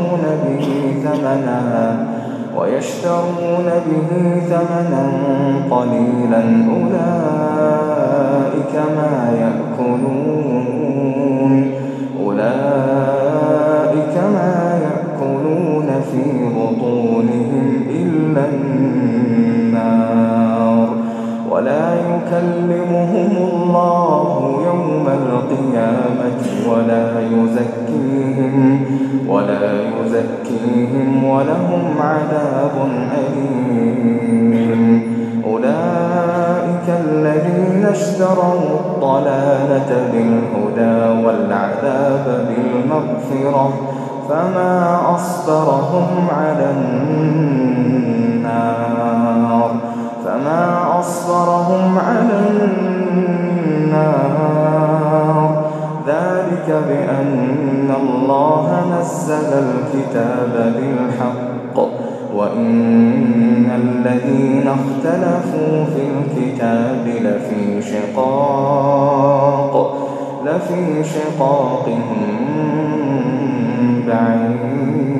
ويشترون به ثمنا ويشترون به ثمنا قليلا أولئك ما يأكلون أولئك ما يأكلون في بطونهم إلا النار ولا يكلمهم الله يوم القيامة ولا يزكيهم ولا يزكيهم ولهم عذاب أليم. أولئك الذين اشتروا الضلالة بالهدى والعذاب بالمغفرة فما أصبرهم على النار. فما أصبرهم على النار. ذلك بأن الله نزل الكتاب بالحق وإن الذين اختلفوا في الكتاب لفي شقاق لفي شقاق بعيد.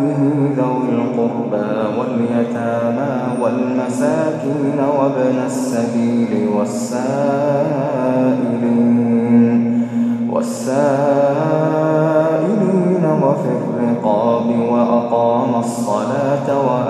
حبه ذوي القربى واليتامى والمساكين وابن السبيل والسائلين والسائلين وفي الرقاب وأقام الصلاة وآتى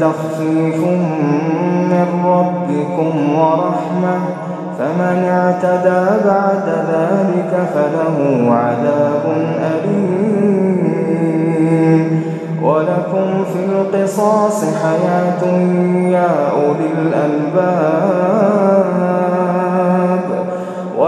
تخفيف من ربكم ورحمة فمن اعتدى بعد ذلك فله عذاب أليم. ولكم في القصاص حياة يا أولي الألباب.